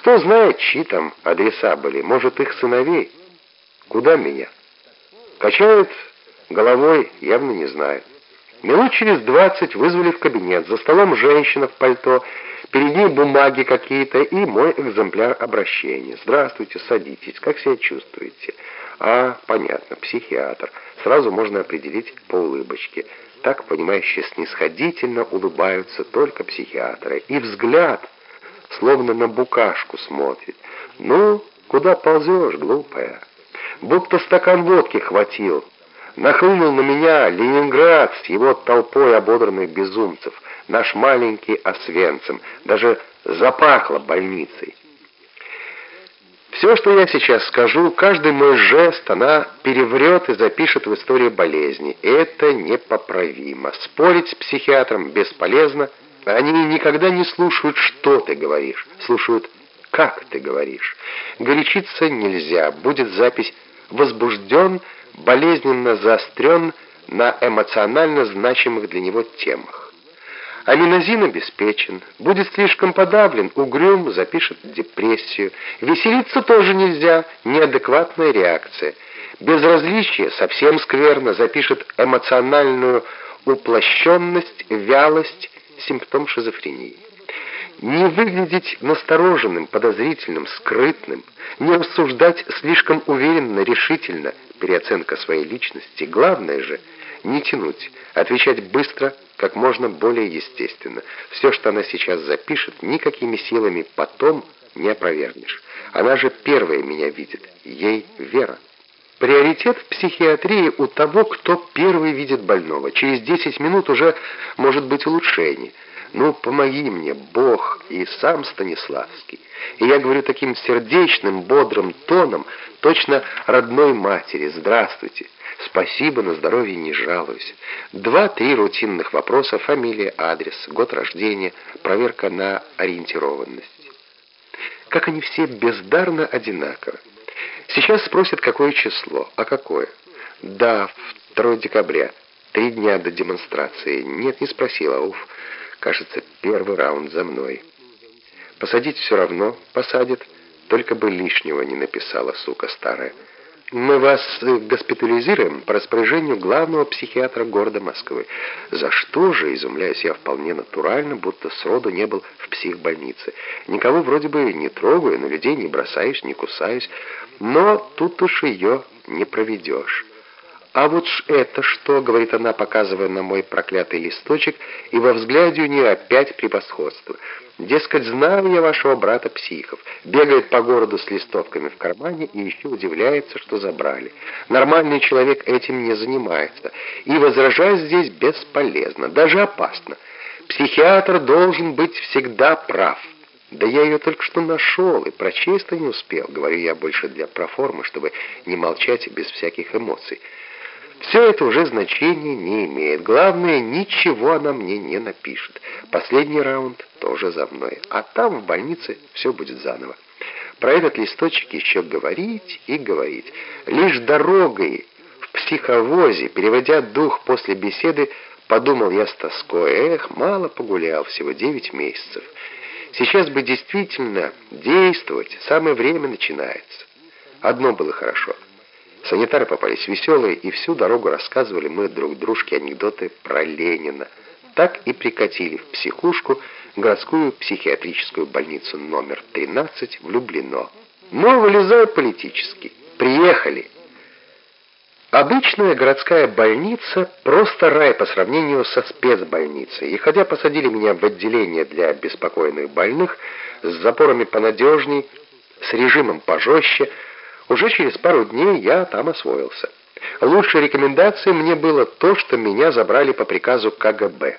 Кто знает, чьи там адреса были, может, их сыновей. Куда меня? Качает головой, явно не знает. Минут через двадцать вызвали в кабинет. За столом женщина в пальто, перед ней бумаги какие-то и мой экземпляр обращения. «Здравствуйте, садитесь. Как себя чувствуете?» «А, понятно, психиатр. Сразу можно определить по улыбочке. Так, понимающие, снисходительно улыбаются только психиатры. И взгляд, словно на букашку смотрит. Ну, куда ползешь, глупая? Будто стакан водки хватил». Нахлынул на меня Ленинград с его толпой ободранных безумцев, наш маленький Освенцим, даже запахло больницей. Все, что я сейчас скажу, каждый мой жест она переврет и запишет в истории болезни. Это непоправимо. Спорить с психиатром бесполезно. Они никогда не слушают, что ты говоришь, слушают, как ты говоришь. Горячиться нельзя, будет запись «возбужден», болезненно заострен на эмоционально значимых для него темах. Аминозин обеспечен, будет слишком подавлен, угрюм, запишет депрессию. Веселиться тоже нельзя, неадекватная реакция. Безразличие совсем скверно, запишет эмоциональную уплощенность, вялость, симптом шизофрении. Не выглядеть настороженным, подозрительным, скрытным, не рассуждать слишком уверенно, решительно, переоценка своей личности. Главное же не тянуть, отвечать быстро, как можно более естественно. Все, что она сейчас запишет, никакими силами потом не опровергнешь. Она же первая меня видит, ей вера. Приоритет в психиатрии у того, кто первый видит больного. Через 10 минут уже может быть улучшение. Ну, помоги мне, Бог и сам Станиславский. И я говорю таким сердечным, бодрым тоном, точно родной матери. Здравствуйте. Спасибо, на здоровье не жалуюсь. Два-три рутинных вопроса, фамилия, адрес, год рождения, проверка на ориентированность. Как они все бездарно одинаковы. Сейчас спросят, какое число. А какое? Да, 2 декабря. Три дня до демонстрации. Нет, не спросила, уф. Кажется, первый раунд за мной. Посадить все равно посадят, только бы лишнего не написала, сука старая. Мы вас госпитализируем по распоряжению главного психиатра города Москвы. За что же, изумляюсь я вполне натурально, будто сроду не был в психбольнице. Никого вроде бы не трогаю, на людей не бросаюсь, не кусаюсь, но тут уж ее не проведешь. «А вот это что?» — говорит она, показывая на мой проклятый листочек, и во взгляде у нее опять превосходство. «Дескать, знаю я вашего брата-психов. Бегает по городу с листовками в кармане и еще удивляется, что забрали. Нормальный человек этим не занимается. И возражать здесь бесполезно, даже опасно. Психиатр должен быть всегда прав». «Да я ее только что нашел и прочесть-то не успел», — говорю я больше для проформы, чтобы не молчать без всяких эмоций. Все это уже значения не имеет. Главное, ничего она мне не напишет. Последний раунд тоже за мной. А там, в больнице, все будет заново. Про этот листочек еще говорить и говорить. Лишь дорогой в психовозе, переводя дух после беседы, подумал я с тоской. Эх, мало погулял, всего девять месяцев. Сейчас бы действительно действовать, самое время начинается. Одно было хорошо — Санитары попались веселые, и всю дорогу рассказывали мы друг дружке анекдоты про Ленина. Так и прикатили в психушку, городскую психиатрическую больницу номер 13 в Люблино. Но вылезают политически. Приехали. Обычная городская больница – просто рай по сравнению со спецбольницей. И хотя посадили меня в отделение для обеспокоенных больных, с запорами понадежней, с режимом пожестче – уже через пару дней я там освоился. Лучшей рекомендацией мне было то, что меня забрали по приказу КГБ.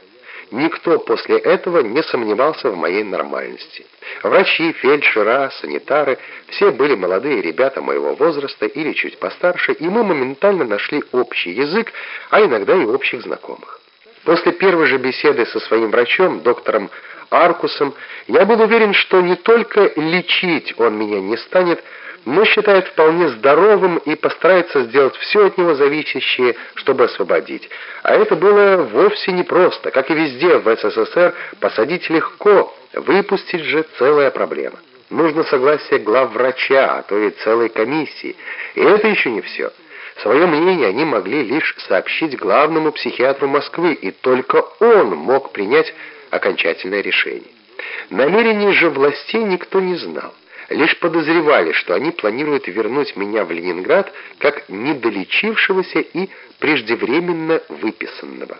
Никто после этого не сомневался в моей нормальности. Врачи, фельдшера, санитары – все были молодые ребята моего возраста или чуть постарше, и мы моментально нашли общий язык, а иногда и общих знакомых. После первой же беседы со своим врачом, доктором Аркусом, я был уверен, что не только лечить он меня не станет, но считает вполне здоровым и постарается сделать все от него зависящее, чтобы освободить. А это было вовсе непросто. Как и везде в СССР, посадить легко, выпустить же целая проблема. нужно согласие главврача, а то и целой комиссии. И это еще не все. Свое мнение они могли лишь сообщить главному психиатру Москвы, и только он мог принять окончательное решение. Намерений же властей никто не знал. Лишь подозревали, что они планируют вернуть меня в Ленинград как недолечившегося и преждевременно выписанного.